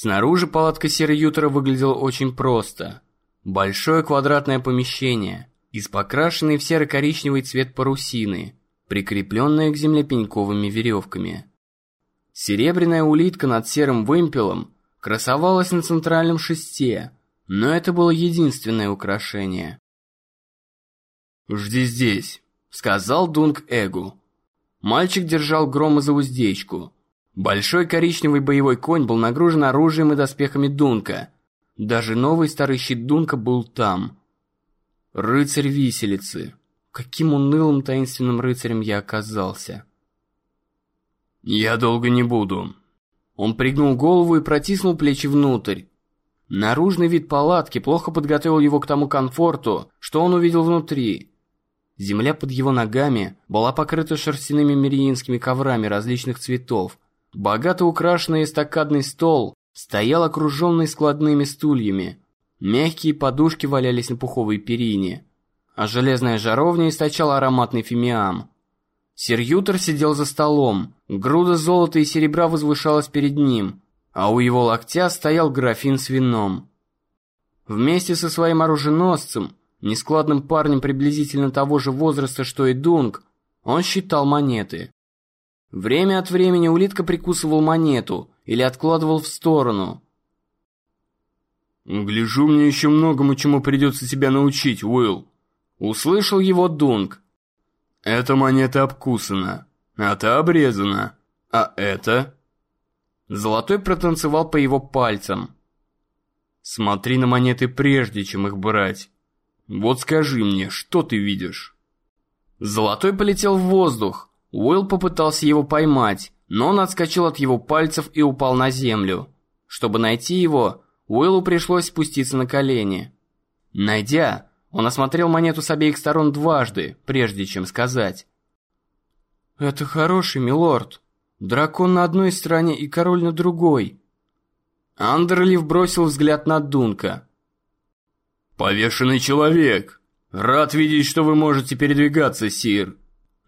Снаружи палатка Ютера выглядела очень просто. Большое квадратное помещение, из покрашенной в серо-коричневый цвет парусины, прикрепленное к земле пеньковыми веревками. Серебряная улитка над серым вымпелом красовалась на центральном шесте, но это было единственное украшение. «Жди здесь», — сказал Дунк Эгу. Мальчик держал грома за уздечку. Большой коричневый боевой конь был нагружен оружием и доспехами Дунка. Даже новый старый щит Дунка был там. Рыцарь виселицы. Каким унылым таинственным рыцарем я оказался. «Я долго не буду». Он пригнул голову и протиснул плечи внутрь. Наружный вид палатки плохо подготовил его к тому комфорту, что он увидел внутри. Земля под его ногами была покрыта шерстяными мериинскими коврами различных цветов, Богато украшенный эстакадный стол стоял окруженный складными стульями. Мягкие подушки валялись на пуховой перине, а железная жаровня источала ароматный фимиам. Серьютер сидел за столом, груда золота и серебра возвышалась перед ним, а у его локтя стоял графин с вином. Вместе со своим оруженосцем, нескладным парнем приблизительно того же возраста, что и Дунк, он считал монеты. Время от времени улитка прикусывал монету или откладывал в сторону. «Гляжу, мне еще многому чему придется тебя научить, Уилл!» Услышал его Дунк. «Эта монета обкусана, а та обрезана, а это...» Золотой протанцевал по его пальцам. «Смотри на монеты прежде, чем их брать. Вот скажи мне, что ты видишь?» Золотой полетел в воздух, Уилл попытался его поймать, но он отскочил от его пальцев и упал на землю. Чтобы найти его, Уиллу пришлось спуститься на колени. Найдя, он осмотрел монету с обеих сторон дважды, прежде чем сказать. «Это хороший, милорд. Дракон на одной стороне и король на другой». Андерлив бросил взгляд на Дунка. «Повешенный человек! Рад видеть, что вы можете передвигаться, сир!»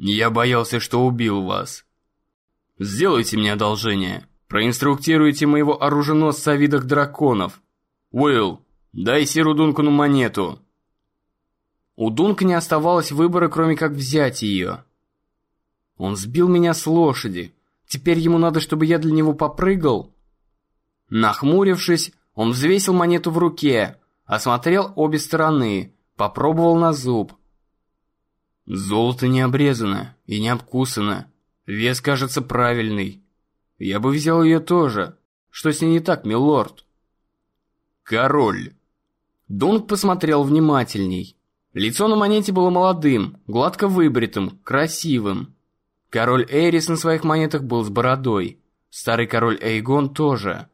Я боялся, что убил вас. Сделайте мне одолжение. Проинструктируйте моего оруженосца о видах драконов. Уилл, дай Сиру Дункану монету. У Дунка не оставалось выбора, кроме как взять ее. Он сбил меня с лошади. Теперь ему надо, чтобы я для него попрыгал? Нахмурившись, он взвесил монету в руке, осмотрел обе стороны, попробовал на зуб. Золото не обрезано и не обкусано. Вес кажется правильный. Я бы взял ее тоже. Что с ней не так, милорд? Король. Дунк посмотрел внимательней. Лицо на монете было молодым, гладко выбритым, красивым. Король Эрис на своих монетах был с бородой. Старый король Эйгон тоже.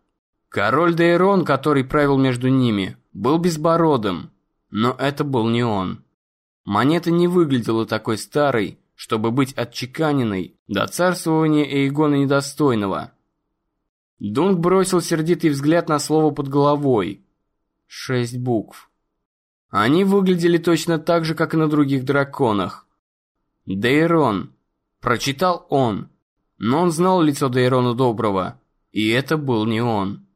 Король Дейрон, который правил между ними, был безбородым. Но это был не он. Монета не выглядела такой старой, чтобы быть отчеканенной до царствования Эйгона Недостойного. Дунк бросил сердитый взгляд на слово под головой. Шесть букв. Они выглядели точно так же, как и на других драконах. Дейрон. Прочитал он. Но он знал лицо Дейрона Доброго. И это был не он.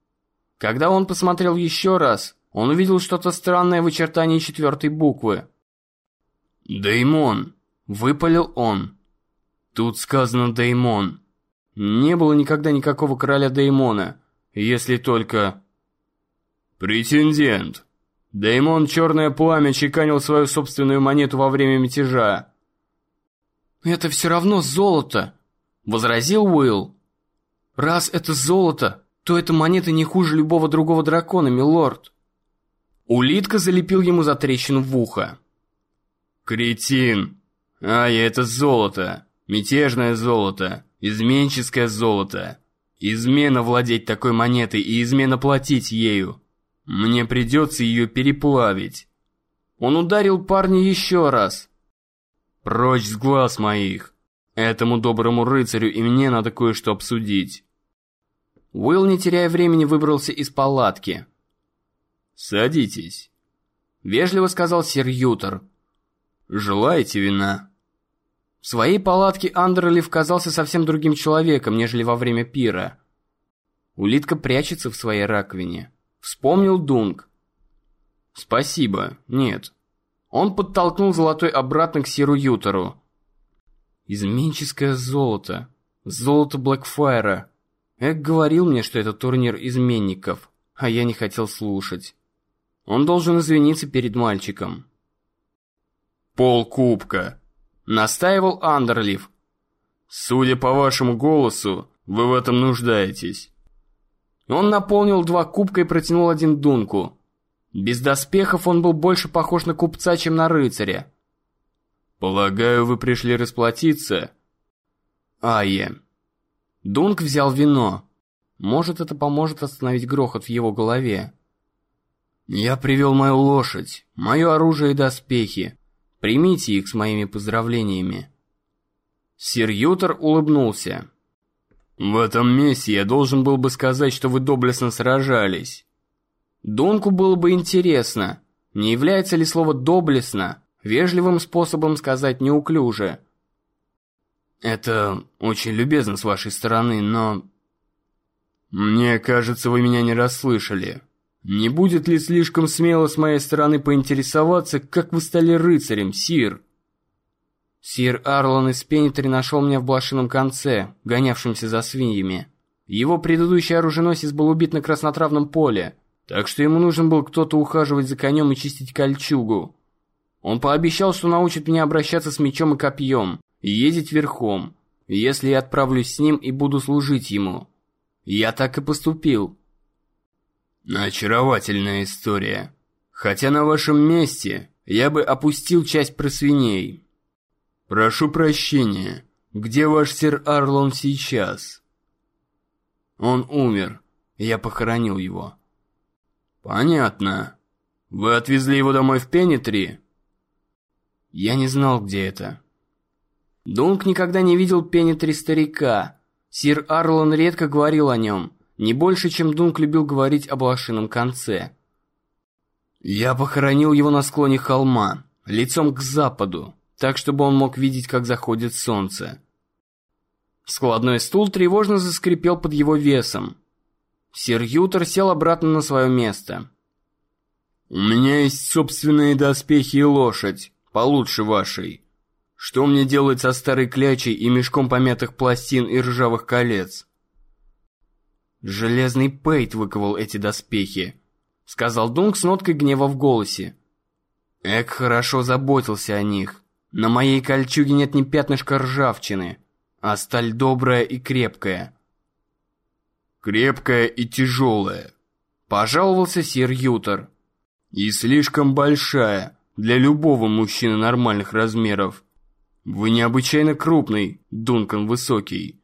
Когда он посмотрел еще раз, он увидел что-то странное в очертании четвертой буквы. «Деймон!» — выпалил он. Тут сказано «Деймон». Не было никогда никакого короля Деймона, если только... «Претендент!» Деймон Черное Пламя чеканил свою собственную монету во время мятежа. «Это все равно золото!» — возразил Уилл. «Раз это золото, то эта монета не хуже любого другого дракона, милорд!» Улитка залепил ему за трещину в ухо. Кретин! Ай, это золото! Мятежное золото! Изменческое золото! Измена владеть такой монетой и измена платить ею! Мне придется ее переплавить!» Он ударил парня еще раз. «Прочь с глаз моих! Этому доброму рыцарю и мне надо кое-что обсудить!» Уилл, не теряя времени, выбрался из палатки. «Садитесь», — вежливо сказал сир Ютер. Желаете вина?» В своей палатке Андерлиф казался совсем другим человеком, нежели во время пира. Улитка прячется в своей раковине. Вспомнил Дунк. Спасибо, нет. Он подтолкнул золотой обратно к Сиру Ютеру. Изменческое золото. Золото Блэкфайра. Эк говорил мне, что это турнир изменников, а я не хотел слушать. Он должен извиниться перед мальчиком. Пол кубка. Настаивал Андерлиф. Судя по вашему голосу, вы в этом нуждаетесь. Он наполнил два кубка и протянул один Дунку. Без доспехов он был больше похож на купца, чем на рыцаря. «Полагаю, вы пришли расплатиться?» «Айе». Дунк взял вино. Может, это поможет остановить грохот в его голове. «Я привел мою лошадь, мое оружие и доспехи. Примите их с моими поздравлениями». Сир Ютер улыбнулся. «В этом месте я должен был бы сказать, что вы доблестно сражались. Дунку было бы интересно, не является ли слово «доблестно» вежливым способом сказать неуклюже. Это очень любезно с вашей стороны, но... Мне кажется, вы меня не расслышали. Не будет ли слишком смело с моей стороны поинтересоваться, как вы стали рыцарем, сир? Сир Арлон из Пенитри нашел меня в блошином конце, гонявшемся за свиньями. Его предыдущий оруженосец был убит на краснотравном поле, так что ему нужен был кто-то ухаживать за конем и чистить кольчугу. Он пообещал, что научит меня обращаться с мечом и копьем, и ездить верхом, если я отправлюсь с ним и буду служить ему. Я так и поступил. Очаровательная история. Хотя на вашем месте я бы опустил часть про свиней. Прошу прощения, где ваш сэр Арлон сейчас? Он умер, я похоронил его. Понятно. Вы отвезли его домой в Пенетри? Я не знал, где это. Дунк никогда не видел Пенетри старика. Сир Арлон редко говорил о нем, не больше, чем Дунк любил говорить об лошином конце. Я похоронил его на склоне холма, лицом к западу, так, чтобы он мог видеть, как заходит солнце. Складной стул тревожно заскрипел под его весом. Сир Ютер сел обратно на свое место. «У меня есть собственные доспехи и лошадь, получше вашей. Что мне делать со старой клячей и мешком помятых пластин и ржавых колец?» «Железный Пейт выковал эти доспехи», — сказал Дунк с ноткой гнева в голосе. Эк хорошо заботился о них. На моей кольчуге нет ни пятнышка ржавчины, а сталь добрая и крепкая. Крепкая и тяжелая, пожаловался сир Ютер. И слишком большая для любого мужчины нормальных размеров. Вы необычайно крупный, Дункан Высокий.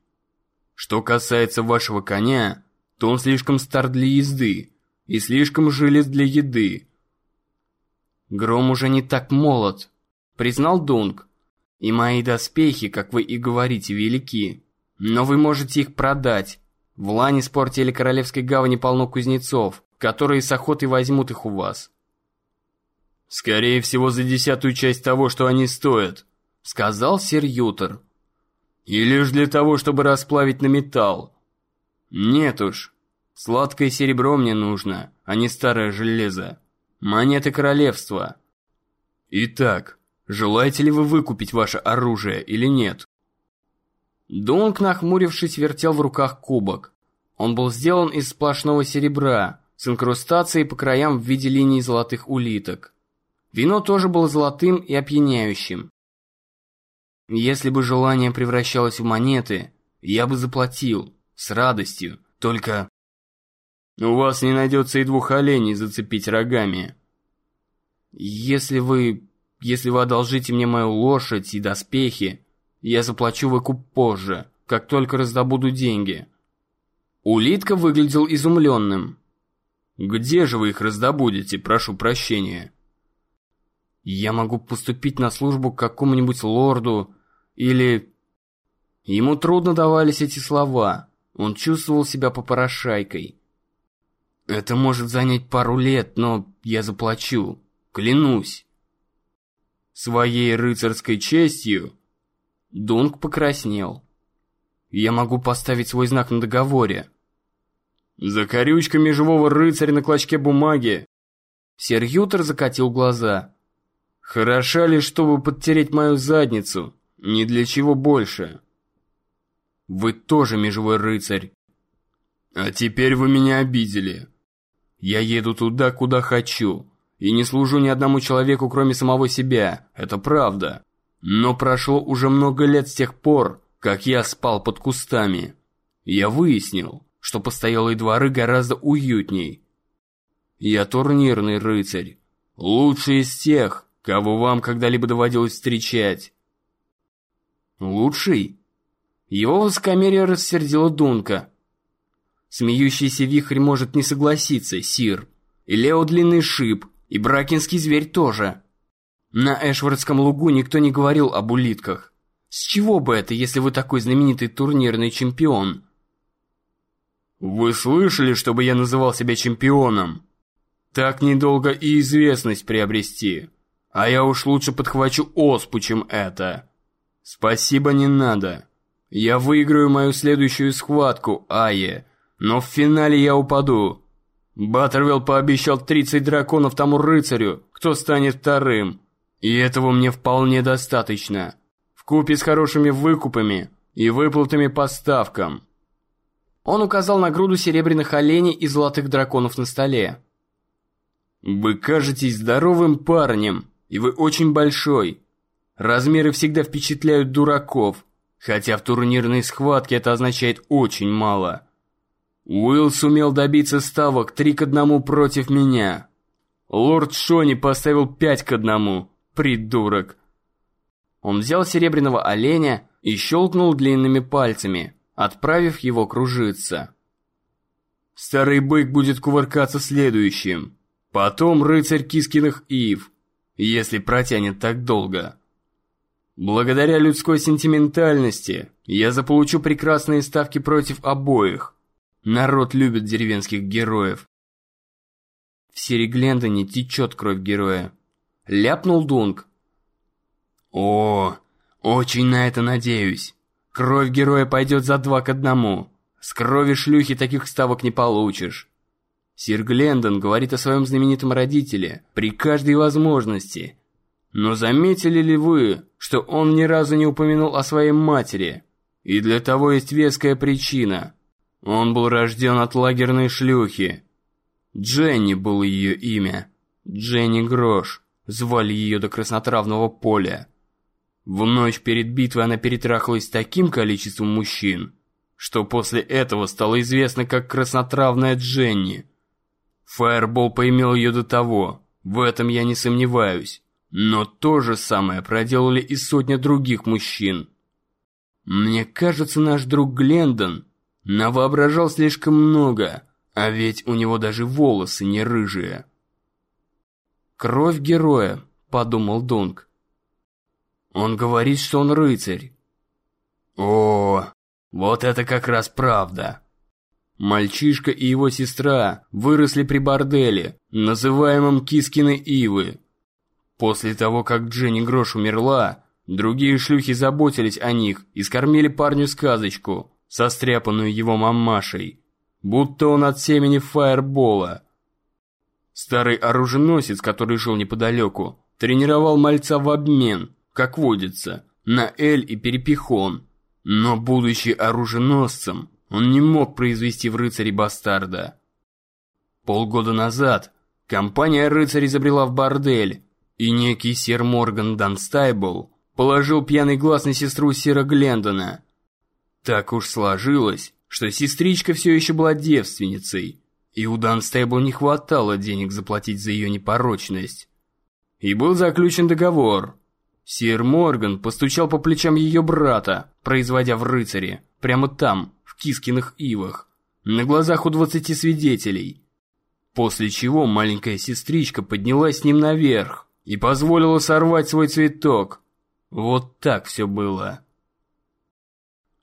Что касается вашего коня, то он слишком стар для езды и слишком жилец для еды. Гром уже не так молод, признал Дунк. И мои доспехи, как вы и говорите, велики. Но вы можете их продать. В Лане-спорте или Королевской гавани полно кузнецов, которые с охотой возьмут их у вас. Скорее всего, за десятую часть того, что они стоят, сказал сир Ютер. И лишь для того, чтобы расплавить на металл. Нет уж, сладкое серебро мне нужно, а не старое железо. Монеты королевства. Итак, желаете ли вы выкупить ваше оружие или нет? Дунк, нахмурившись, вертел в руках кубок. Он был сделан из сплошного серебра, с инкрустацией по краям в виде линий золотых улиток. Вино тоже было золотым и опьяняющим. Если бы желание превращалось в монеты, я бы заплатил, с радостью, только... У вас не найдется и двух оленей зацепить рогами. Если вы... Если вы одолжите мне мою лошадь и доспехи, я заплачу выкуп позже, как только раздобуду деньги. Улитка выглядел изумленным. Где же вы их раздобудете, прошу прощения? Я могу поступить на службу к какому-нибудь лорду или... Ему трудно давались эти слова. Он чувствовал себя попрошайкой. Это может занять пару лет, но я заплачу. Клянусь. Своей рыцарской честью Дунк покраснел. Я могу поставить свой знак на договоре. Закорючка живого рыцаря на клочке бумаги. Сэр Ютер закатил глаза. Хороша ли, чтобы подтереть мою задницу? Ни для чего больше. Вы тоже межевой рыцарь. А теперь вы меня обидели. Я еду туда, куда хочу, и не служу ни одному человеку, кроме самого себя, это правда. Но прошло уже много лет с тех пор, как я спал под кустами. Я выяснил, что постоялые дворы гораздо уютней. Я турнирный рыцарь, лучший из тех, кого вам когда-либо доводилось встречать. Лучший? Его высокомерие рассердило Дунка. Смеющийся вихрь может не согласиться, Сир. И Лео Длинный Шип, и Бракинский Зверь тоже. На Эшвардском лугу никто не говорил об улитках. С чего бы это, если вы такой знаменитый турнирный чемпион? Вы слышали, чтобы я называл себя чемпионом? Так недолго и известность приобрести. А я уж лучше подхвачу оспу, чем это. Спасибо не надо. Я выиграю мою следующую схватку, Ае, но в финале я упаду. Баттервилл пообещал 30 драконов тому рыцарю, кто станет вторым. И этого мне вполне достаточно. В купе с хорошими выкупами и выплатами по ставкам. Он указал на груду серебряных оленей и золотых драконов на столе. Вы кажетесь здоровым парнем, и вы очень большой. Размеры всегда впечатляют дураков, хотя в турнирной схватке это означает очень мало. Уилл сумел добиться ставок три к одному против меня. Лорд Шони поставил пять к одному. Придурок. Он взял серебряного оленя и щелкнул длинными пальцами, отправив его кружиться. Старый бык будет кувыркаться следующим. Потом рыцарь Кискиных Ив, если протянет так долго. Благодаря людской сентиментальности я заполучу прекрасные ставки против обоих. Народ любит деревенских героев. В Сереглендо не течет кровь героя. Ляпнул Дунк. О, очень на это надеюсь. Кровь героя пойдет за два к одному. С крови шлюхи таких ставок не получишь. Сир Глендон говорит о своем знаменитом родителе при каждой возможности. Но заметили ли вы, что он ни разу не упомянул о своей матери? И для того есть веская причина. Он был рожден от лагерной шлюхи. Дженни было ее имя. Дженни Грош. Звали ее до краснотравного поля. В ночь перед битвой она перетрахалась таким количеством мужчин, что после этого стало известно как краснотравная Дженни. Фаербол поимел ее до того, в этом я не сомневаюсь. Но то же самое проделали и сотня других мужчин. Мне кажется, наш друг Глендон Навоображал слишком много, а ведь у него даже волосы не рыжие. «Кровь героя», — подумал Дунк. «Он говорит, что он рыцарь». «О, вот это как раз правда». Мальчишка и его сестра выросли при борделе, называемом Кискины Ивы. После того, как Дженни Грош умерла, другие шлюхи заботились о них и скормили парню сказочку — состряпанную его мамашей, будто он от семени фаербола. Старый оруженосец, который жил неподалеку, тренировал мальца в обмен, как водится, на Эль и Перепихон. Но, будучи оруженосцем, он не мог произвести в рыцаре бастарда. Полгода назад компания рыцарей забрела в бордель, и некий сэр Морган Данстайбл положил пьяный глаз на сестру сера Глендона – так уж сложилось, что сестричка все еще была девственницей, и у Данстейбл не хватало денег заплатить за ее непорочность. И был заключен договор. Сир Морган постучал по плечам ее брата, производя в рыцаре, прямо там, в Кискиных ивах, на глазах у двадцати свидетелей. После чего маленькая сестричка поднялась с ним наверх и позволила сорвать свой цветок. Вот так все было.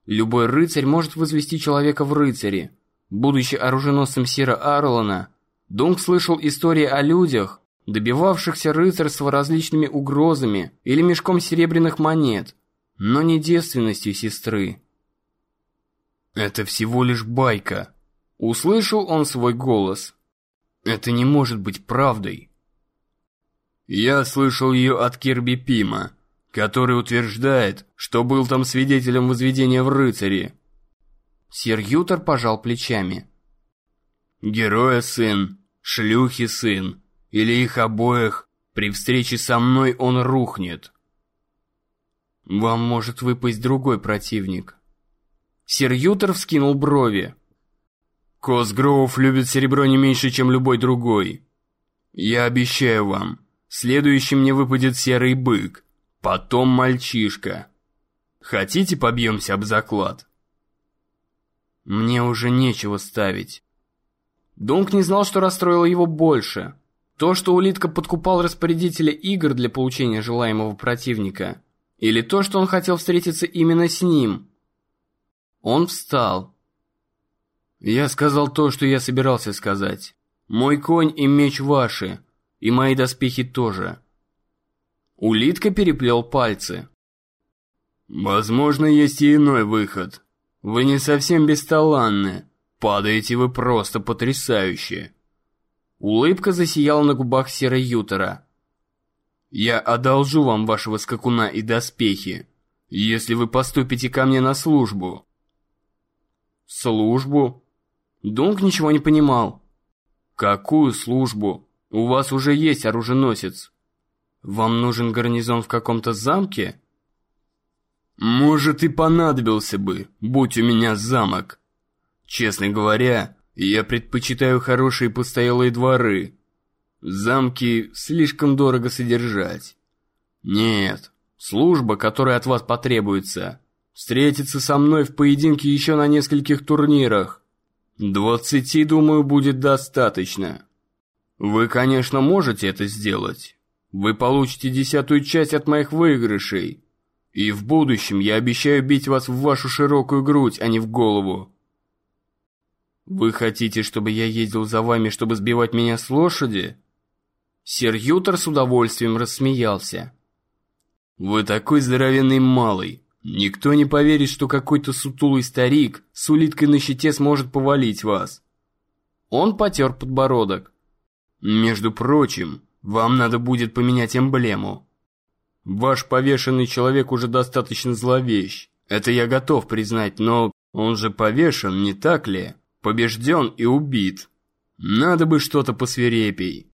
Любой рыцарь может возвести человека в рыцаре. Будучи оруженосцем Сира Арлона, Дунк слышал истории о людях, добивавшихся рыцарства различными угрозами или мешком серебряных монет, но не девственностью сестры. «Это всего лишь байка», Услышал он свой голос. «Это не может быть правдой». «Я слышал ее от Кирби Пима, который утверждает, что был там свидетелем возведения в рыцари». Сир Ютер пожал плечами. «Героя сын, шлюхи сын, или их обоих, при встрече со мной он рухнет». «Вам может выпасть другой противник». Сир Ютер вскинул брови. Косгроув любит серебро не меньше, чем любой другой. Я обещаю вам, следующим мне выпадет серый бык, потом мальчишка. Хотите, побьемся об заклад? Мне уже нечего ставить. Донг не знал, что расстроило его больше. То, что улитка подкупал распорядителя игр для получения желаемого противника, или то, что он хотел встретиться именно с ним. Он встал. Я сказал то, что я собирался сказать. Мой конь и меч ваши, и мои доспехи тоже. Улитка переплел пальцы. Возможно, есть и иной выход. Вы не совсем бесталанны. Падаете вы просто потрясающе. Улыбка засияла на губах серой Ютера. Я одолжу вам вашего скакуна и доспехи, если вы поступите ко мне на службу. Службу? Дунк ничего не понимал. «Какую службу? У вас уже есть оруженосец. Вам нужен гарнизон в каком-то замке?» «Может, и понадобился бы, будь у меня замок. Честно говоря, я предпочитаю хорошие постоялые дворы. Замки слишком дорого содержать. Нет, служба, которая от вас потребуется, встретиться со мной в поединке еще на нескольких турнирах, Двадцати, думаю, будет достаточно. Вы, конечно, можете это сделать. Вы получите десятую часть от моих выигрышей. И в будущем я обещаю бить вас в вашу широкую грудь, а не в голову. Вы хотите, чтобы я ездил за вами, чтобы сбивать меня с лошади? Сер Ютер с удовольствием рассмеялся. Вы такой здоровенный малый. Никто не поверит, что какой-то сутулый старик с улиткой на щите сможет повалить вас. Он потер подбородок. Между прочим, вам надо будет поменять эмблему. Ваш повешенный человек уже достаточно зловещ. Это я готов признать, но он же повешен, не так ли? Побежден и убит. Надо бы что-то посвирепей.